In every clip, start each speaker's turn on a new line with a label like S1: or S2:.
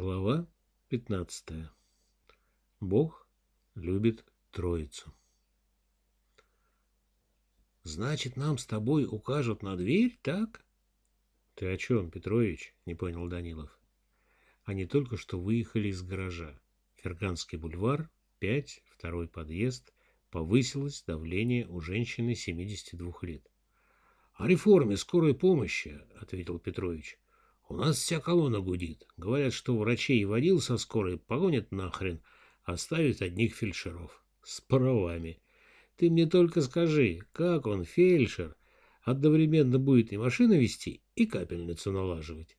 S1: Глава 15. Бог любит Троицу. Значит, нам с тобой укажут на дверь, так? Ты о чем, Петрович? Не понял Данилов. Они только что выехали из гаража. Ферганский бульвар, 5, второй подъезд. Повысилось давление у женщины 72 лет. — О реформе скорой помощи, — ответил Петрович. У нас вся колонна гудит. Говорят, что врачей водил со скорой погонят нахрен, оставят одних фельдшеров. С правами. Ты мне только скажи, как он, фельдшер, одновременно будет и машину вести, и капельницу налаживать?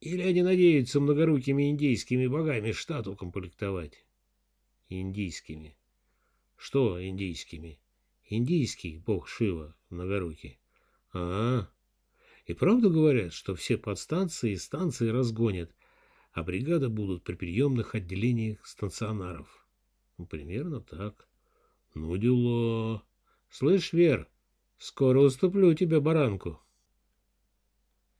S1: Или они надеются многорукими индейскими богами штат укомплектовать? Индийскими. Что индийскими? Индийский бог Шива, многорукий. А, -а, -а. И правда говорят, что все подстанции и станции разгонят, а бригады будут при приемных отделениях стационаров. Ну, примерно так. Ну, дела. Слышь, Вер, скоро уступлю тебе баранку.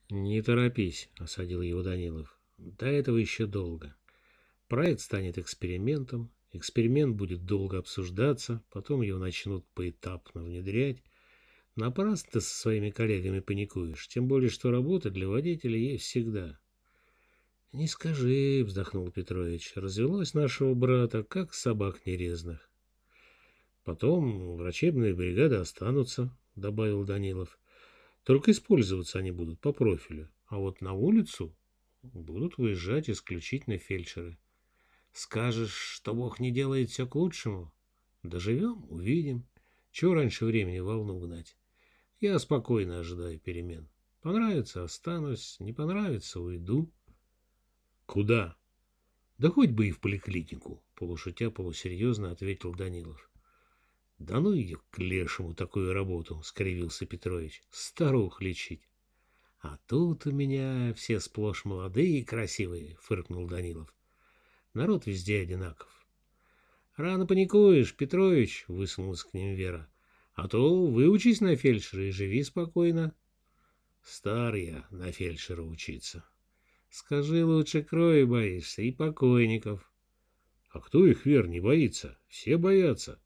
S1: Не торопись, осадил его Данилов. До этого еще долго. Проект станет экспериментом, эксперимент будет долго обсуждаться, потом его начнут поэтапно внедрять, Напрасно ты со своими коллегами паникуешь, тем более, что работа для водителя есть всегда. — Не скажи, — вздохнул Петрович, — развелось нашего брата, как собак нерезных. — Потом врачебные бригады останутся, — добавил Данилов. — Только использоваться они будут по профилю, а вот на улицу будут выезжать исключительно фельдшеры. Скажешь, что Бог не делает все к лучшему? Доживем — увидим. Чего раньше времени волну гнать? Я спокойно ожидаю перемен. Понравится — останусь, не понравится — уйду. — Куда? — Да хоть бы и в поликлинику, — полушутя полусерьезно ответил Данилов. — Да ну ее к лешему такую работу, — скривился Петрович. — Старух лечить. — А тут у меня все сплошь молодые и красивые, — фыркнул Данилов. — Народ везде одинаков. — Рано паникуешь, Петрович, — высунулась к ним Вера. А то выучись на фельдшера и живи спокойно. Стар я на фельдшера учиться. Скажи лучше крови боишься и покойников. А кто их, Вер, не боится? Все боятся.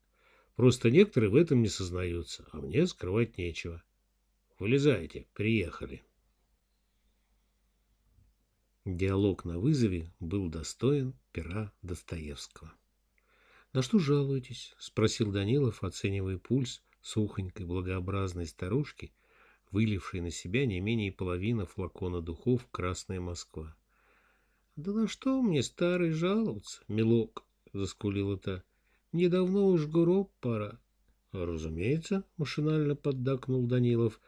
S1: Просто некоторые в этом не сознаются, а мне скрывать нечего. Вылезайте, приехали. Диалог на вызове был достоин пера Достоевского. — На что жалуетесь? — спросил Данилов, оценивая пульс сухонькой, благообразной старушки, вылившей на себя не менее половины флакона духов «Красная Москва». — Да на что мне, старый, жаловаться, милок? — заскулила та. — Мне давно уж гроб пора. — Разумеется, — машинально поддакнул Данилов,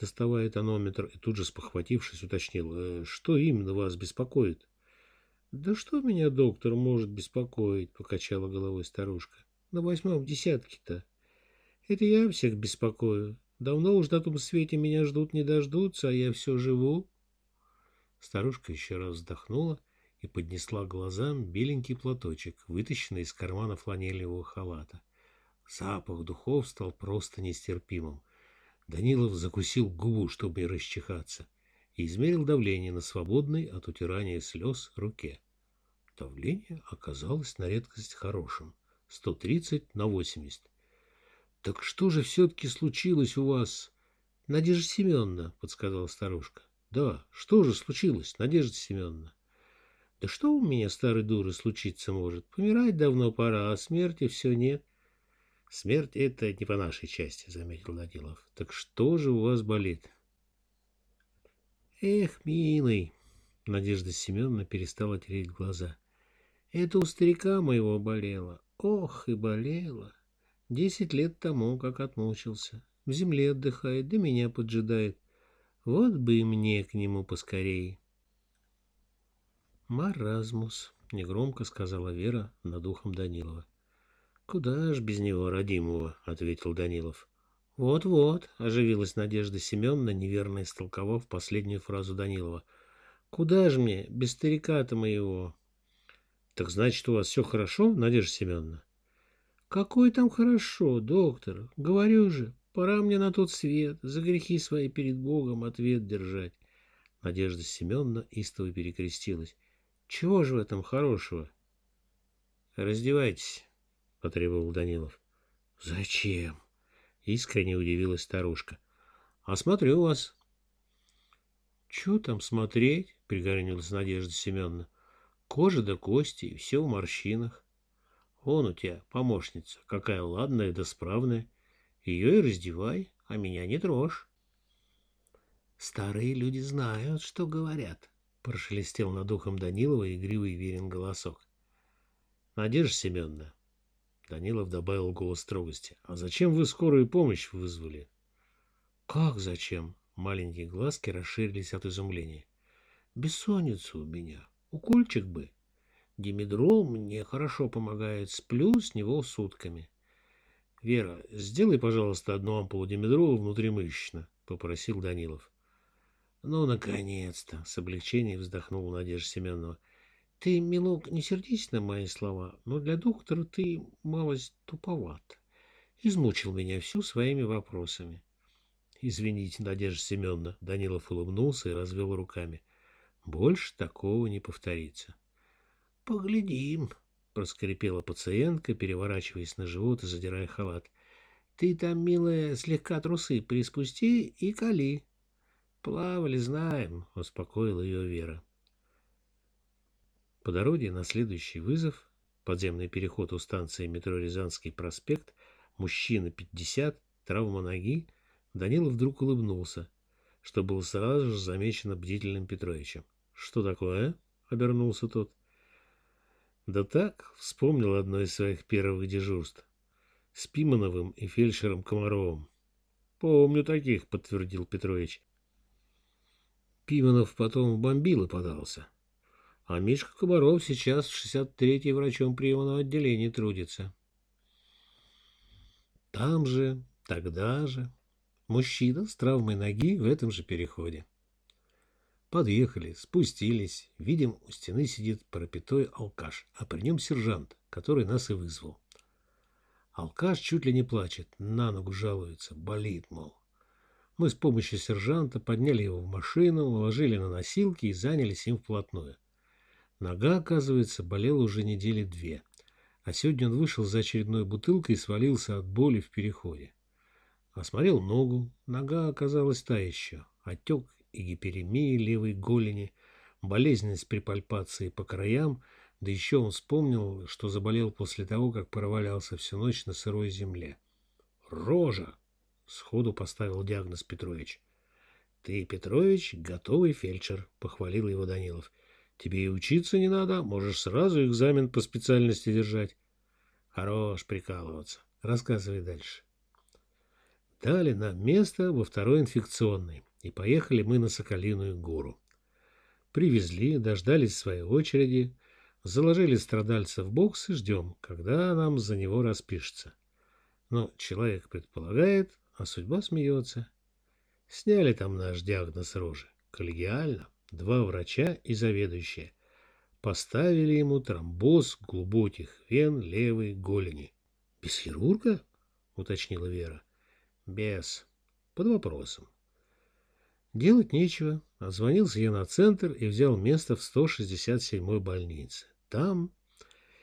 S1: доставая тонометр и тут же спохватившись уточнил. «Э, — Что именно вас беспокоит? — Да что меня, доктор, может беспокоить? — покачала головой старушка. — На восьмом десятке-то. Это я всех беспокою. Давно уж на том свете меня ждут не дождутся, а я все живу. Старушка еще раз вздохнула и поднесла глазам беленький платочек, вытащенный из кармана фланелевого халата. Запах духов стал просто нестерпимым. Данилов закусил губу, чтобы расчихаться, и измерил давление на свободной от утирания слез руке. Давление оказалось на редкость хорошим — 130 на 80. — Так что же все-таки случилось у вас, Надежда Семеновна? — подсказала старушка. — Да, что же случилось, Надежда Семеновна? — Да что у меня, старой дуры, случиться может? Помирать давно пора, а смерти все нет. — Смерть — это не по нашей части, — заметил Данилов. — Так что же у вас болит? — Эх, милый, — Надежда Семеновна перестала тереть глаза. — Это у старика моего болело. Ох, и болело. — Десять лет тому, как отмучился. В земле отдыхает, да меня поджидает. Вот бы и мне к нему поскорей. Маразмус, негромко сказала Вера над ухом Данилова. Куда ж без него, родимого, ответил Данилов. Вот-вот, оживилась Надежда Семеновна, неверно истолковав последнюю фразу Данилова. Куда ж мне, без старика-то моего? Так значит, у вас все хорошо, Надежда Семеновна? Какой там хорошо, доктор. Говорю же, пора мне на тот свет, за грехи свои перед Богом ответ держать. Надежда Семеновна истово перекрестилась. Чего же в этом хорошего? Раздевайтесь, потребовал Данилов. Зачем? Искренне удивилась старушка. Осмотрю вас. Чего там смотреть? Пригорнилась Надежда Семеновна. Кожа да кости, и все в морщинах. Вон у тебя помощница, какая ладная да справная. Ее и раздевай, а меня не трожь. Старые люди знают, что говорят, прошелестел над ухом Данилова игривый верен голосок. Надежда Семеновна, Данилов добавил голос строгости. А зачем вы скорую помощь вызвали? Как зачем? Маленькие глазки расширились от изумления. Бессонница у меня. Укольчик бы. Димедрол мне хорошо помогает. Сплю с него сутками. Вера, сделай, пожалуйста, одну ампулу димедрола внутримышечно, попросил Данилов. Ну, наконец-то, с облегчением вздохнула Надежда Семенова. Ты, милок, не сердись на мои слова, но для доктора ты малость туповат. Измучил меня всю своими вопросами. Извините, Надежда Семеновна, Данилов улыбнулся и развел руками. Больше такого не повторится. Поглядим, проскрипела пациентка, переворачиваясь на живот и задирая халат. Ты там, милая, слегка трусы приспусти и кали. Плавали, знаем, успокоила ее Вера. По дороге на следующий вызов, подземный переход у станции метро Рязанский проспект, мужчина 50, травма ноги, Данилов вдруг улыбнулся, что было сразу же замечено бдительным Петровичем. «Что такое?» — обернулся тот. «Да так, вспомнил одно из своих первых дежурств. С Пимановым и фельдшером Комаровым». «Помню таких», — подтвердил Петрович. Пиманов потом в бомбилы подался. А Мишка Комаров сейчас в 63-й врачом приемного отделения трудится. Там же, тогда же, мужчина с травмой ноги в этом же переходе. Подъехали, спустились. Видим, у стены сидит пропитой алкаш, а при нем сержант, который нас и вызвал. Алкаш чуть ли не плачет, на ногу жалуется, болит, мол. Мы с помощью сержанта подняли его в машину, уложили на носилки и занялись им вплотную. Нога, оказывается, болела уже недели две, а сегодня он вышел за очередной бутылкой и свалился от боли в переходе. Осмотрел ногу, нога оказалась та еще, отек и гиперемия левой голени, болезненность при пальпации по краям, да еще он вспомнил, что заболел после того, как провалялся всю ночь на сырой земле. «Рожа!» — сходу поставил диагноз Петрович. «Ты, Петрович, готовый фельдшер», — похвалил его Данилов. Тебе и учиться не надо, можешь сразу экзамен по специальности держать. Хорош прикалываться. Рассказывай дальше. Дали нам место во второй инфекционной, и поехали мы на Соколиную гору. Привезли, дождались своей очереди, заложили страдальца в бокс и ждем, когда нам за него распишется. Но человек предполагает, а судьба смеется. Сняли там наш диагноз рожи. Коллегиально два врача и заведующая. Поставили ему тромбоз глубоких вен левой голени. — Без хирурга? — уточнила Вера. — Без. Под вопросом. Делать нечего. Отзвонился я на центр и взял место в 167-й больнице. Там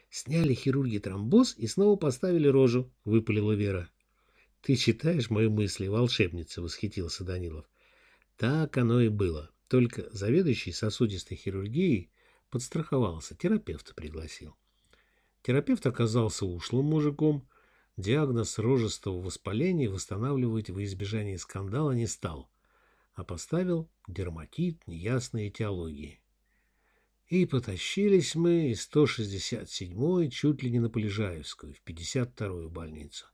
S1: сняли хирурги тромбоз и снова поставили рожу, — выпалила Вера. — Ты читаешь мои мысли, волшебница, — восхитился Данилов. Так оно и было. Только заведующий сосудистой хирургией подстраховался, терапевта пригласил. Терапевт оказался ушлым мужиком, диагноз рожестого воспаления восстанавливать во избежание скандала не стал, а поставил дерматит неясной этиологии. И потащились мы из 167-й чуть ли не на Полежаевскую, в 52-ю больницу.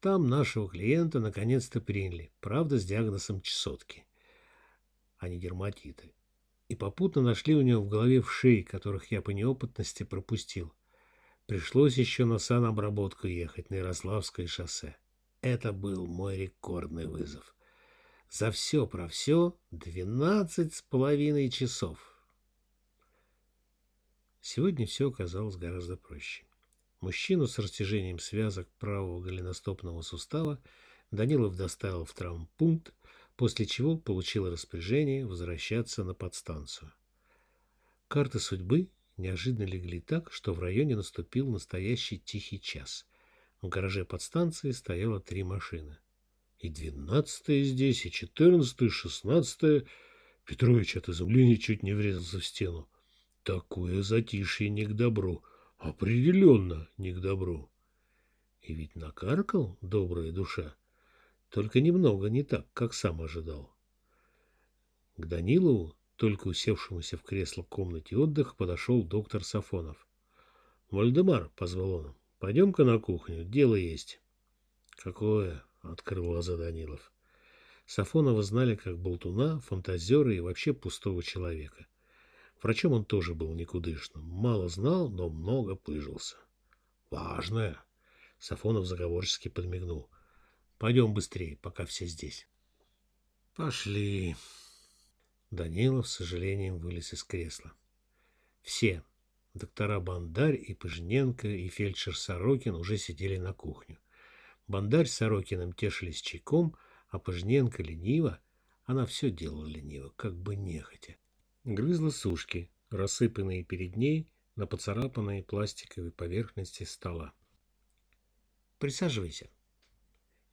S1: Там нашего клиента наконец-то приняли, правда, с диагнозом чесотки а не дерматиты. И попутно нашли у него в голове вшей, которых я по неопытности пропустил. Пришлось еще на санобработку ехать на Ярославское шоссе. Это был мой рекордный вызов. За все про все двенадцать с половиной часов. Сегодня все оказалось гораздо проще. Мужчину с растяжением связок правого голеностопного сустава Данилов доставил в травмпункт, после чего получил распоряжение возвращаться на подстанцию. Карты судьбы неожиданно легли так, что в районе наступил настоящий тихий час. В гараже подстанции стояло три машины. И двенадцатая здесь, и четырнадцатая, и шестнадцатая. Петрович от изумления чуть не врезался в стену. Такое затишье не к добру. Определенно не к добру. И ведь накаркал добрая душа. Только немного не так, как сам ожидал. К Данилову, только усевшемуся в кресло в комнате отдыха, подошел доктор Сафонов. — Вальдемар, — позвал он, — пойдем-ка на кухню, дело есть. — Какое? — открыл глаза Данилов. Сафонова знали как болтуна, фантазера и вообще пустого человека. Врачом он тоже был никудышным. Мало знал, но много пыжился. «Важное!» Сафонов заговорчески подмигнул. «Пойдем быстрее, пока все здесь». «Пошли!» Данилов с сожалением вылез из кресла. Все, доктора Бандарь и Пыжненко, и фельдшер Сорокин уже сидели на кухню. Бандарь с Сорокиным тешились чайком, а Пыжненко лениво, она все делала лениво, как бы нехотя. Грызла сушки, рассыпанные перед ней на поцарапанной пластиковой поверхности стола. «Присаживайся».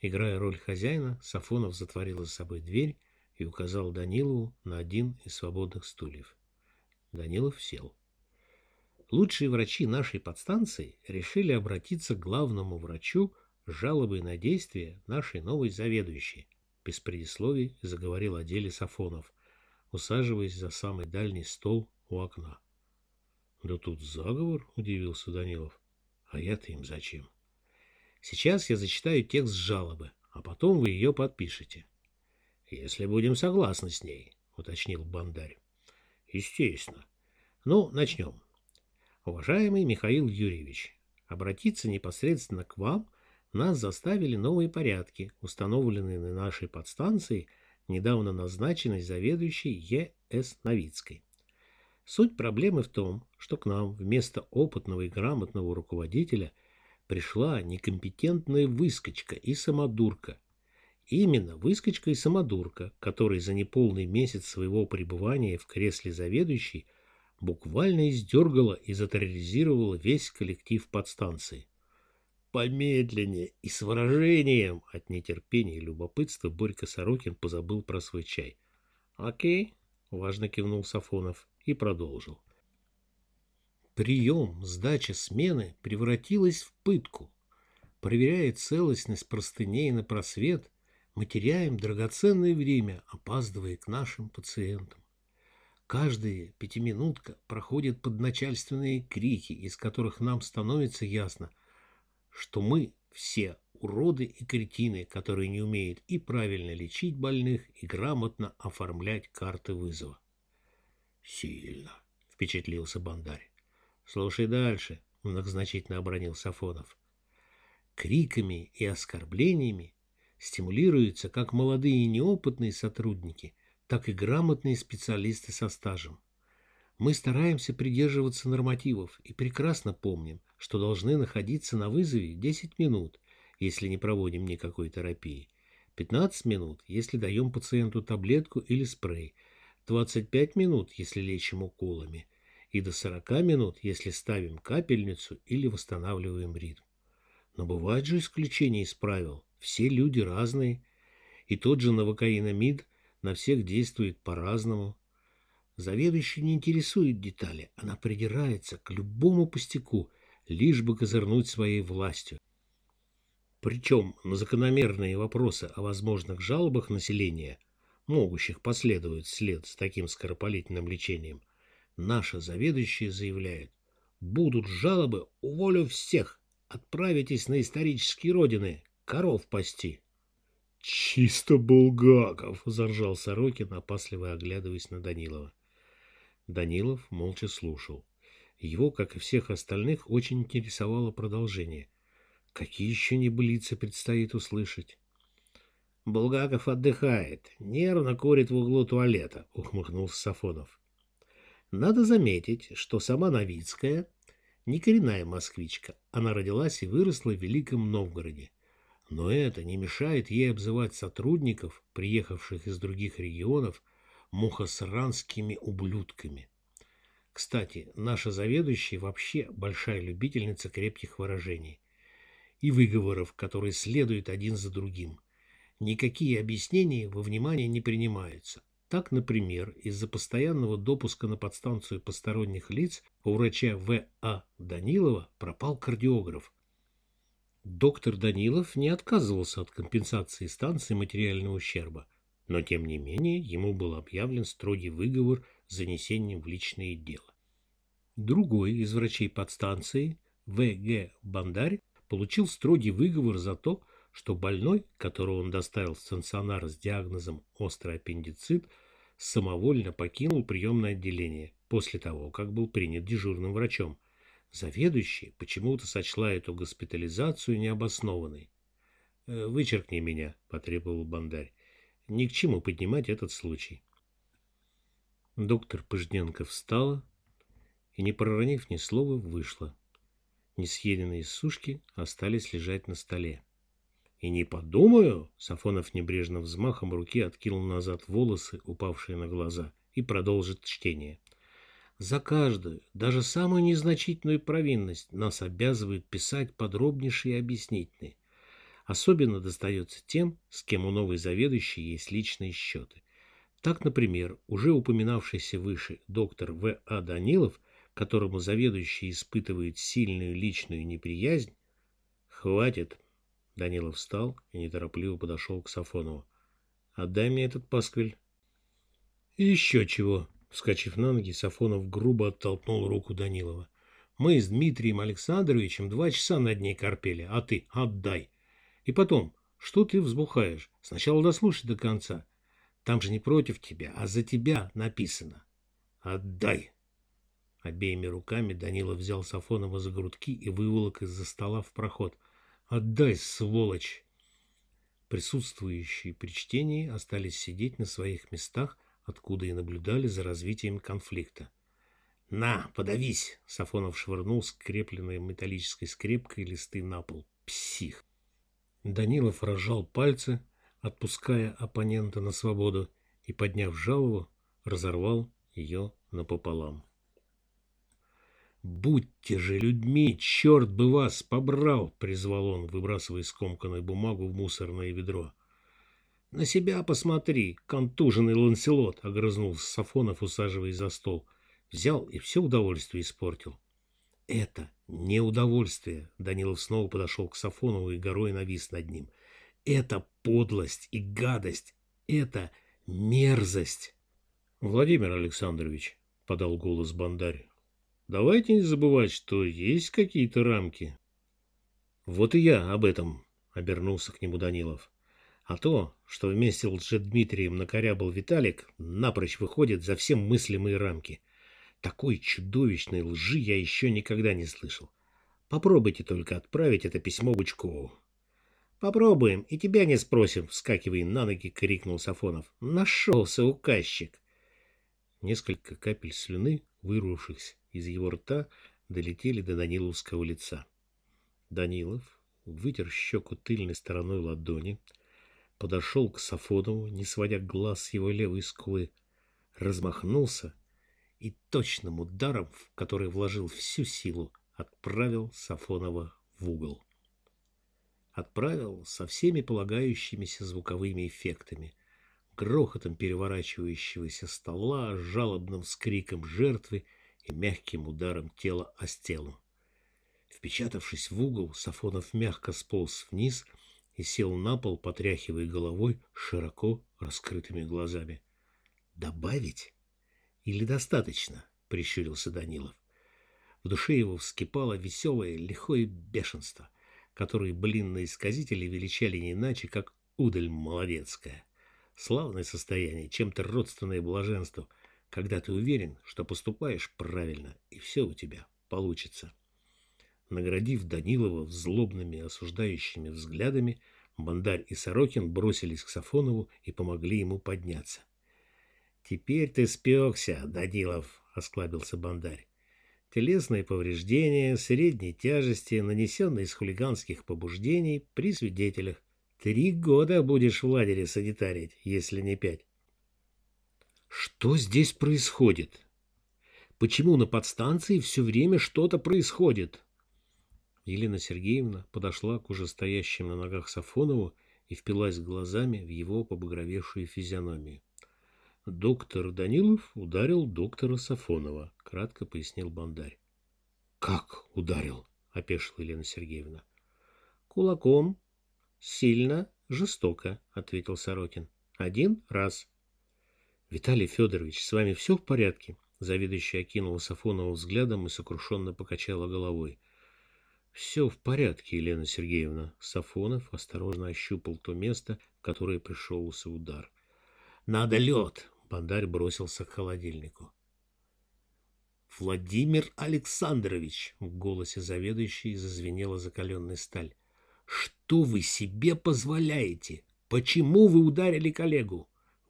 S1: Играя роль хозяина, Сафонов затворил за собой дверь и указал Данилову на один из свободных стульев. Данилов сел. Лучшие врачи нашей подстанции решили обратиться к главному врачу жалобой на действия нашей новой заведующей. Без предисловий заговорил о деле Сафонов, усаживаясь за самый дальний стол у окна. — Да тут заговор, — удивился Данилов. — А я-то им зачем? — Сейчас я зачитаю текст жалобы, а потом вы ее подпишете. — Если будем согласны с ней, — уточнил Бандарь. — Естественно. Ну, начнем. Уважаемый Михаил Юрьевич, обратиться непосредственно к вам — нас заставили новые порядки, установленные на нашей подстанции, недавно назначенной заведующей Е.С. Новицкой. Суть проблемы в том, что к нам вместо опытного и грамотного руководителя пришла некомпетентная выскочка и самодурка. Именно выскочка и самодурка, который за неполный месяц своего пребывания в кресле заведующей буквально издергала и затерроризировала весь коллектив подстанции. Помедленнее и с выражением от нетерпения и любопытства Борька Сорокин позабыл про свой чай. «Окей», — важно кивнул Сафонов и продолжил. Прием, сдача смены превратилась в пытку. Проверяя целостность простыней на просвет, мы теряем драгоценное время, опаздывая к нашим пациентам. Каждая пятиминутка проходит под начальственные крики, из которых нам становится ясно — что мы все уроды и кретины, которые не умеют и правильно лечить больных, и грамотно оформлять карты вызова. Сильно, впечатлился Бандарь. Слушай дальше, многозначительно обронил Сафонов. Криками и оскорблениями стимулируются как молодые и неопытные сотрудники, так и грамотные специалисты со стажем. Мы стараемся придерживаться нормативов и прекрасно помним, что должны находиться на вызове 10 минут, если не проводим никакой терапии, 15 минут, если даем пациенту таблетку или спрей, 25 минут, если лечим уколами, и до 40 минут, если ставим капельницу или восстанавливаем ритм. Но бывают же исключения из правил. Все люди разные. И тот же новокаинамид на всех действует по-разному. Заведующий не интересует детали, она придирается к любому пустяку, лишь бы козырнуть своей властью. Причем на закономерные вопросы о возможных жалобах населения, могущих последовать вслед с таким скоропалительным лечением, наша заведующая заявляет, будут жалобы, уволю всех, отправитесь на исторические родины, коров пасти. «Чисто Булгаков!» — заржал Сорокин, опасливо оглядываясь на Данилова. Данилов молча слушал. Его, как и всех остальных, очень интересовало продолжение. Какие еще небылицы предстоит услышать? Булгаков отдыхает, нервно курит в углу туалета, ухмыхнулся Сафонов. Надо заметить, что сама Новицкая не коренная москвичка, она родилась и выросла в Великом Новгороде. Но это не мешает ей обзывать сотрудников, приехавших из других регионов, мухосранскими ублюдками. Кстати, наша заведующая вообще большая любительница крепких выражений и выговоров, которые следуют один за другим. Никакие объяснения во внимание не принимаются. Так, например, из-за постоянного допуска на подстанцию посторонних лиц у врача В.А. Данилова пропал кардиограф. Доктор Данилов не отказывался от компенсации станции материального ущерба, но тем не менее ему был объявлен строгий выговор с занесением в личное дело. Другой из врачей подстанции, В.Г. Бандарь, получил строгий выговор за то, что больной, которого он доставил в стационар с диагнозом острый аппендицит, самовольно покинул приемное отделение после того, как был принят дежурным врачом. Заведующий почему-то сочла эту госпитализацию необоснованной. «Э, «Вычеркни меня», — потребовал Бандарь. «Ни к чему поднимать этот случай». Доктор Пыжденко встала и, не проронив ни слова, вышла. Несъеденные сушки остались лежать на столе. И не подумаю, Сафонов небрежно взмахом руки откинул назад волосы, упавшие на глаза, и продолжит чтение. За каждую, даже самую незначительную провинность нас обязывают писать подробнейшие и объяснительные. Особенно достается тем, с кем у новой заведующей есть личные счеты. Так, например, уже упоминавшийся выше доктор В. А. Данилов, которому заведующий испытывает сильную личную неприязнь, «Хватит», Данилов встал и неторопливо подошел к Сафонову. «Отдай мне этот пасквиль». «И еще чего!» Вскочив на ноги, Сафонов грубо оттолкнул руку Данилова. «Мы с Дмитрием Александровичем два часа над ней корпели, а ты отдай. И потом, что ты взбухаешь? Сначала дослушай до конца. Там же не против тебя, а за тебя написано. Отдай!» Обеими руками Данилов взял Сафонова за грудки и выволок из-за стола в проход – Отдай, сволочь! Присутствующие при чтении остались сидеть на своих местах, откуда и наблюдали за развитием конфликта. «На, подавись!» — Сафонов швырнул скрепленной металлической скрепкой листы на пол. «Псих!» Данилов разжал пальцы, отпуская оппонента на свободу, и, подняв жалобу, разорвал ее напополам. «Будьте же людьми, черт бы вас побрал!» — призвал он, выбрасывая скомканную бумагу в мусорное ведро. «На себя посмотри, контуженный Ланселот!» — огрызнулся Сафонов, усаживаясь за стол. Взял и все удовольствие испортил. «Это не удовольствие!» — Данилов снова подошел к Сафонову и горой навис над ним. «Это подлость и гадость! Это мерзость!» «Владимир Александрович!» — подал голос Бандарь. Давайте не забывать, что есть какие-то рамки. Вот и я об этом, обернулся к нему Данилов. А то, что вместе с Дмитрием накорябал Виталик, напрочь выходит за все мыслимые рамки. Такой чудовищной лжи я еще никогда не слышал. Попробуйте только отправить это письмо Бычкову. Попробуем, и тебя не спросим, вскакивая на ноги, крикнул Сафонов. Нашелся указчик. Несколько капель слюны, вырвавшихся из его рта долетели до Даниловского лица. Данилов вытер щеку тыльной стороной ладони, подошел к Сафонову, не сводя глаз с его левой скулы, размахнулся и точным ударом, в который вложил всю силу, отправил Сафонова в угол. Отправил со всеми полагающимися звуковыми эффектами, грохотом переворачивающегося стола, жалобным скриком жертвы и мягким ударом тела о стену. Впечатавшись в угол, Сафонов мягко сполз вниз и сел на пол, потряхивая головой широко раскрытыми глазами. «Добавить? Или достаточно?» — прищурился Данилов. В душе его вскипало веселое, лихое бешенство, которое блинные сказители величали не иначе, как удаль молодецкая. Славное состояние, чем-то родственное блаженству — когда ты уверен, что поступаешь правильно, и все у тебя получится. Наградив Данилова злобными осуждающими взглядами, Бандарь и Сорокин бросились к Сафонову и помогли ему подняться. «Теперь ты спекся, Данилов», — осклабился Бандарь. «Телесные повреждения средней тяжести, нанесенные из хулиганских побуждений при свидетелях. Три года будешь в лагере санитарить, если не пять. Что здесь происходит? Почему на подстанции все время что-то происходит? Елена Сергеевна подошла к уже стоящим на ногах Сафонову и впилась глазами в его побагровевшую физиономию. Доктор Данилов ударил доктора Сафонова, кратко пояснил Бандарь. Как ударил? опешила Елена Сергеевна. Кулаком. Сильно, жестоко, ответил Сорокин. Один раз. Виталий Федорович, с вами все в порядке? Заведующая окинула Сафонова взглядом и сокрушенно покачала головой. Все в порядке, Елена Сергеевна. Сафонов осторожно ощупал то место, в которое пришелся удар. Надо лед. Бандарь бросился к холодильнику. Владимир Александрович, в голосе заведующей зазвенела закаленная сталь. Что вы себе позволяете? Почему вы ударили коллегу?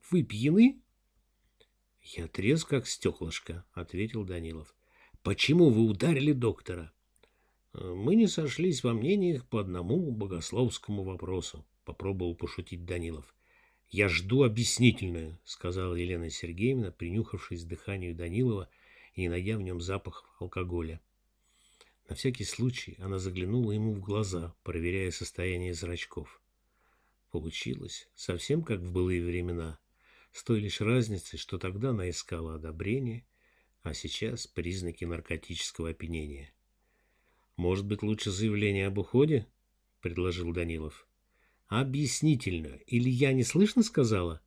S1: Вы пьяны? Я трезв, как стеклышко, ответил Данилов. Почему вы ударили доктора? Мы не сошлись во мнениях по одному богословскому вопросу, попробовал пошутить Данилов. Я жду объяснительную, сказала Елена Сергеевна, принюхавшись к дыханию Данилова и не найдя в нем запах алкоголя. На всякий случай она заглянула ему в глаза, проверяя состояние зрачков. Получилось совсем как в былые времена, с той лишь разницей, что тогда она искала одобрение, а сейчас признаки наркотического опьянения. Может быть, лучше заявление об уходе? предложил Данилов. Объяснительно. Или я не слышно сказала?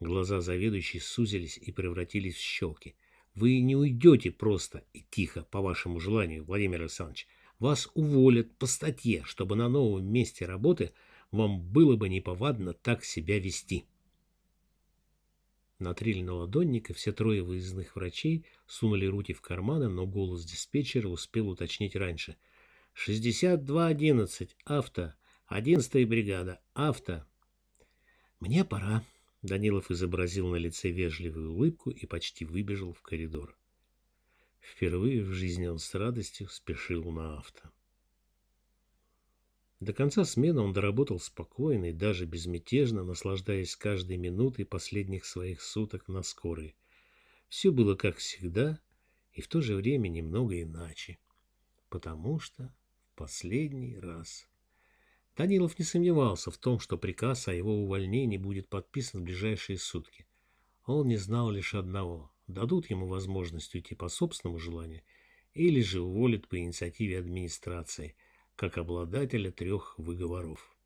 S1: Глаза заведующей сузились и превратились в щелки. Вы не уйдете просто и тихо, по вашему желанию, Владимир Александрович. Вас уволят по статье, чтобы на новом месте работы вам было бы неповадно так себя вести. На триль наладонника все трое выездных врачей сунули руки в карманы, но голос диспетчера успел уточнить раньше. «6211, авто, одиннадцатая бригада, авто». «Мне пора», — Данилов изобразил на лице вежливую улыбку и почти выбежал в коридор. Впервые в жизни он с радостью спешил на авто. До конца смены он доработал спокойно и даже безмятежно, наслаждаясь каждой минутой последних своих суток на скорой. Все было как всегда и в то же время немного иначе, потому что в последний раз... Данилов не сомневался в том, что приказ о его увольнении будет подписан в ближайшие сутки. Он не знал лишь одного – дадут ему возможность уйти по собственному желанию или же уволят по инициативе администрации – как обладателя трех выговоров.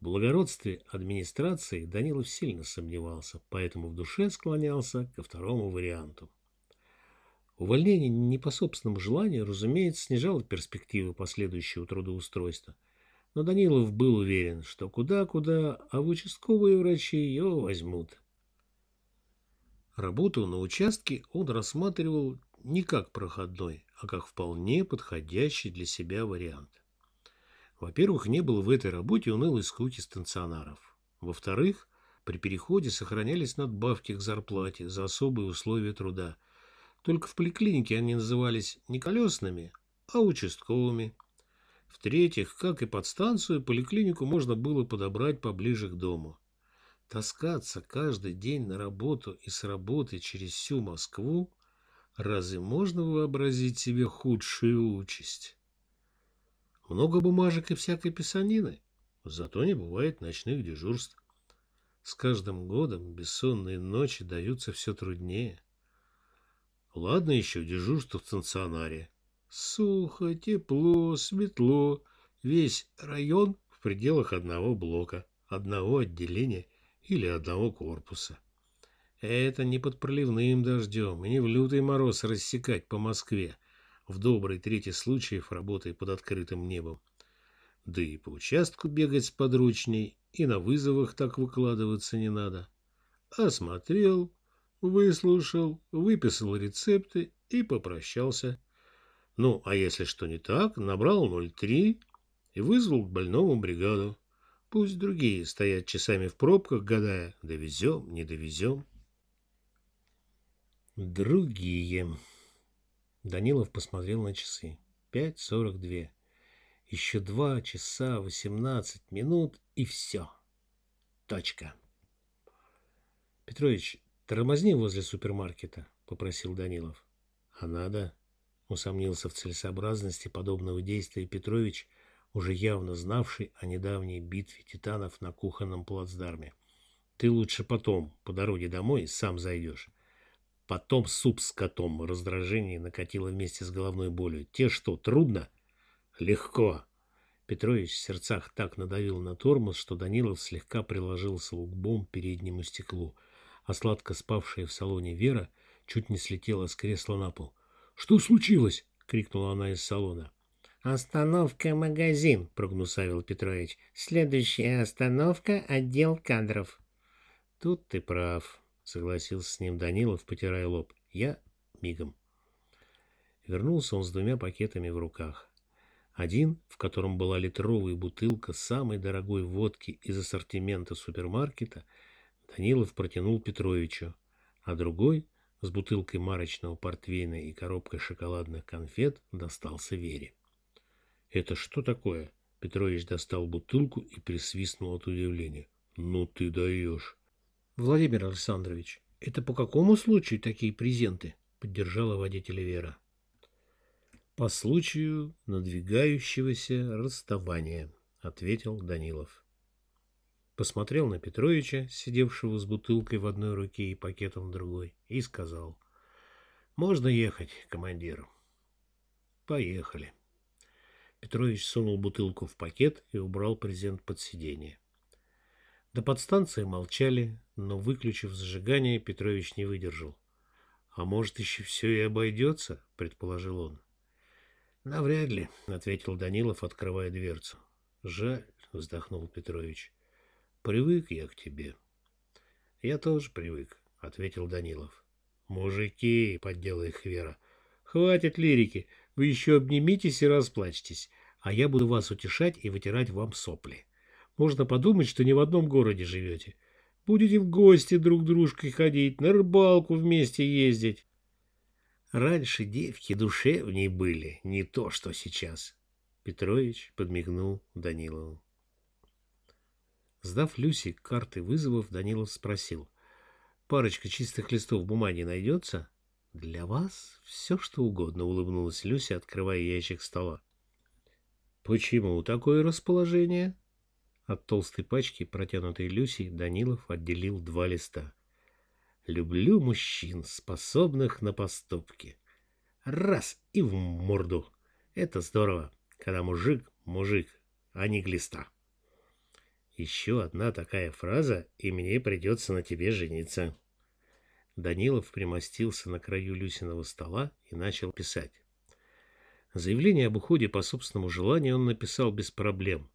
S1: В благородстве администрации Данилов сильно сомневался, поэтому в душе склонялся ко второму варианту. Увольнение не по собственному желанию, разумеется, снижало перспективы последующего трудоустройства. Но Данилов был уверен, что куда-куда, а в участковые врачи его возьмут. Работу на участке он рассматривал не как проходной, а как вполне подходящий для себя вариант. Во-первых, не было в этой работе унылой скуки стационаров. Во-вторых, при переходе сохранялись надбавки к зарплате за особые условия труда. Только в поликлинике они назывались не колесными, а участковыми. В-третьих, как и подстанцию, поликлинику можно было подобрать поближе к дому. Таскаться каждый день на работу и с работы через всю Москву Разве можно вообразить себе худшую участь? Много бумажек и всякой писанины, зато не бывает ночных дежурств. С каждым годом бессонные ночи даются все труднее. Ладно еще дежурство в стационаре. Сухо, тепло, светло. Весь район в пределах одного блока, одного отделения или одного корпуса. Это не под проливным дождем и не в лютый мороз рассекать по Москве, в добрый третий случаев работая под открытым небом. Да и по участку бегать с подручней, и на вызовах так выкладываться не надо. Осмотрел, выслушал, выписал рецепты и попрощался. Ну, а если что не так, набрал 03 и вызвал к больному бригаду. Пусть другие стоят часами в пробках, гадая, довезем, не довезем. Другие. Данилов посмотрел на часы. Пять сорок две. Еще два часа восемнадцать минут и все. Точка. Петрович, тормозни возле супермаркета, попросил Данилов. А надо, усомнился в целесообразности подобного действия Петрович, уже явно знавший о недавней битве титанов на кухонном плацдарме. Ты лучше потом, по дороге домой, сам зайдешь. Потом суп с котом. Раздражение накатило вместе с головной болью. Те что, трудно? Легко. Петрович в сердцах так надавил на тормоз, что Данилов слегка приложился лбом к переднему стеклу, а сладко спавшая в салоне Вера чуть не слетела с кресла на пол. — Что случилось? — крикнула она из салона.
S2: — Остановка магазин, — прогнусавил Петрович. — Следующая остановка — отдел кадров.
S1: — Тут ты прав, — согласился с ним Данилов, потирая лоб. — Я мигом. Вернулся он с двумя пакетами в руках. Один, в котором была литровая бутылка самой дорогой водки из ассортимента супермаркета, Данилов протянул Петровичу, а другой, с бутылкой марочного портвейна и коробкой шоколадных конфет, достался Вере. «Это что такое?» Петрович достал бутылку и присвистнул от удивления. «Ну ты даешь!» «Владимир Александрович, это по какому случаю такие презенты?» Поддержала водителя Вера по случаю надвигающегося расставания, ответил Данилов. Посмотрел на Петровича, сидевшего с бутылкой в одной руке и пакетом в другой, и сказал: "Можно ехать, командир". Поехали. Петрович сунул бутылку в пакет и убрал презент под сиденье. До подстанции молчали, но, выключив зажигание, Петрович не выдержал. «А может, еще все и обойдется?» — предположил он. Навряд ли, ответил Данилов, открывая дверцу. Жаль, вздохнул Петрович. Привык я к тебе. Я тоже привык, ответил Данилов. Мужики, поддела их Вера. Хватит лирики, вы еще обнимитесь и расплачьтесь, а я буду вас утешать и вытирать вам сопли. Можно подумать, что не в одном городе живете. Будете в гости друг дружкой ходить, на рыбалку вместе ездить. Раньше девки душевней были, не то, что сейчас. Петрович подмигнул Данилову. Сдав Люси карты вызовов, Данилов спросил. «Парочка чистых листов бумаги найдется?» «Для вас все, что угодно», — улыбнулась Люся, открывая ящик стола. «Почему такое расположение?» От толстой пачки, протянутой Люси, Данилов отделил два листа. Люблю мужчин, способных на поступки. Раз и в морду. Это здорово, когда мужик – мужик, а не глиста. Еще одна такая фраза, и мне придется на тебе жениться. Данилов примостился на краю Люсиного стола и начал писать. Заявление об уходе по собственному желанию он написал без проблем,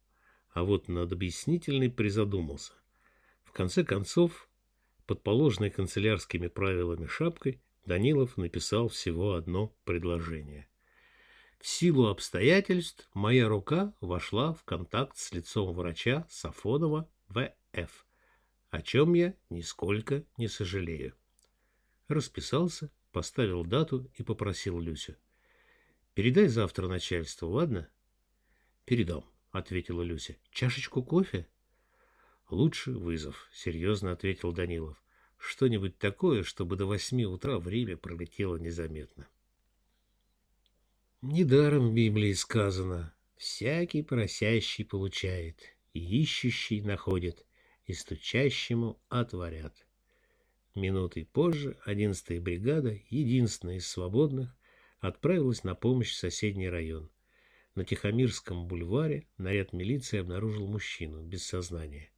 S1: а вот над объяснительной призадумался. В конце концов, под положенной канцелярскими правилами шапкой Данилов написал всего одно предложение. В силу обстоятельств моя рука вошла в контакт с лицом врача Сафонова В.Ф., о чем я нисколько не сожалею. Расписался, поставил дату и попросил Люсю. «Передай завтра начальству, ладно?» «Передам», — ответила Люся. «Чашечку кофе?» «Лучше вызов», — серьезно ответил Данилов. «Что-нибудь такое, чтобы до восьми утра время пролетело незаметно». Недаром в Библии сказано «Всякий просящий получает, и ищущий находит, и стучащему отворят». Минутой позже одиннадцатая бригада, единственная из свободных, отправилась на помощь в соседний район. На Тихомирском бульваре наряд милиции обнаружил мужчину без сознания.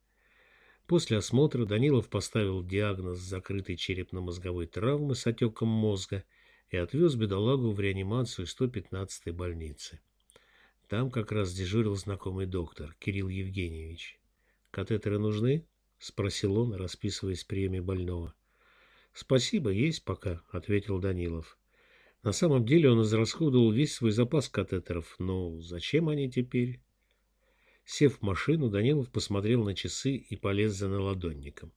S1: После осмотра Данилов поставил диагноз закрытой черепно-мозговой травмы с отеком мозга и отвез бедолагу в реанимацию 115-й больницы. Там как раз дежурил знакомый доктор, Кирилл Евгеньевич. «Катетеры нужны?» — спросил он, расписываясь в приеме больного. «Спасибо, есть пока», — ответил Данилов. На самом деле он израсходовал весь свой запас катетеров, но зачем они теперь? Сев в машину, Данилов посмотрел на часы и полез за наладонником.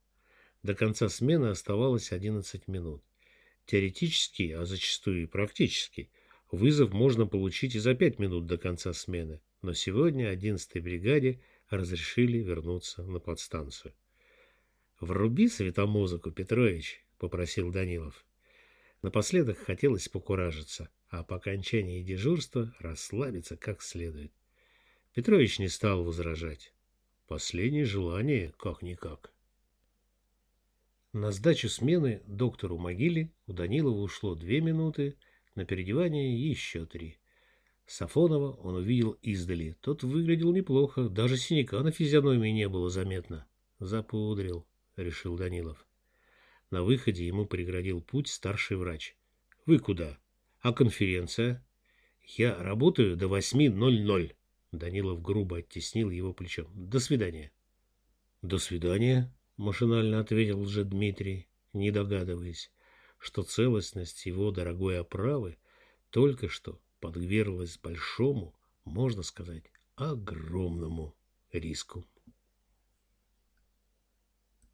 S1: До конца смены оставалось 11 минут. Теоретически, а зачастую и практически, вызов можно получить и за 5 минут до конца смены, но сегодня 11-й бригаде разрешили вернуться на подстанцию. «Вруби светомузыку, Петрович», — попросил Данилов. Напоследок хотелось покуражиться, а по окончании дежурства расслабиться как следует. Петрович не стал возражать. Последнее желание, как-никак. На сдачу смены доктору Могиле у Данилова ушло две минуты, на переодевание еще три. Сафонова он увидел издали. Тот выглядел неплохо, даже синяка на физиономии не было заметно. Запудрил, решил Данилов. На выходе ему преградил путь старший врач. «Вы куда? А конференция?» «Я работаю до 8.00». Данилов грубо оттеснил его плечом. «До свидания». «До свидания», — машинально ответил же Дмитрий, не догадываясь, что целостность его дорогой оправы только что подверглась большому, можно сказать, огромному риску.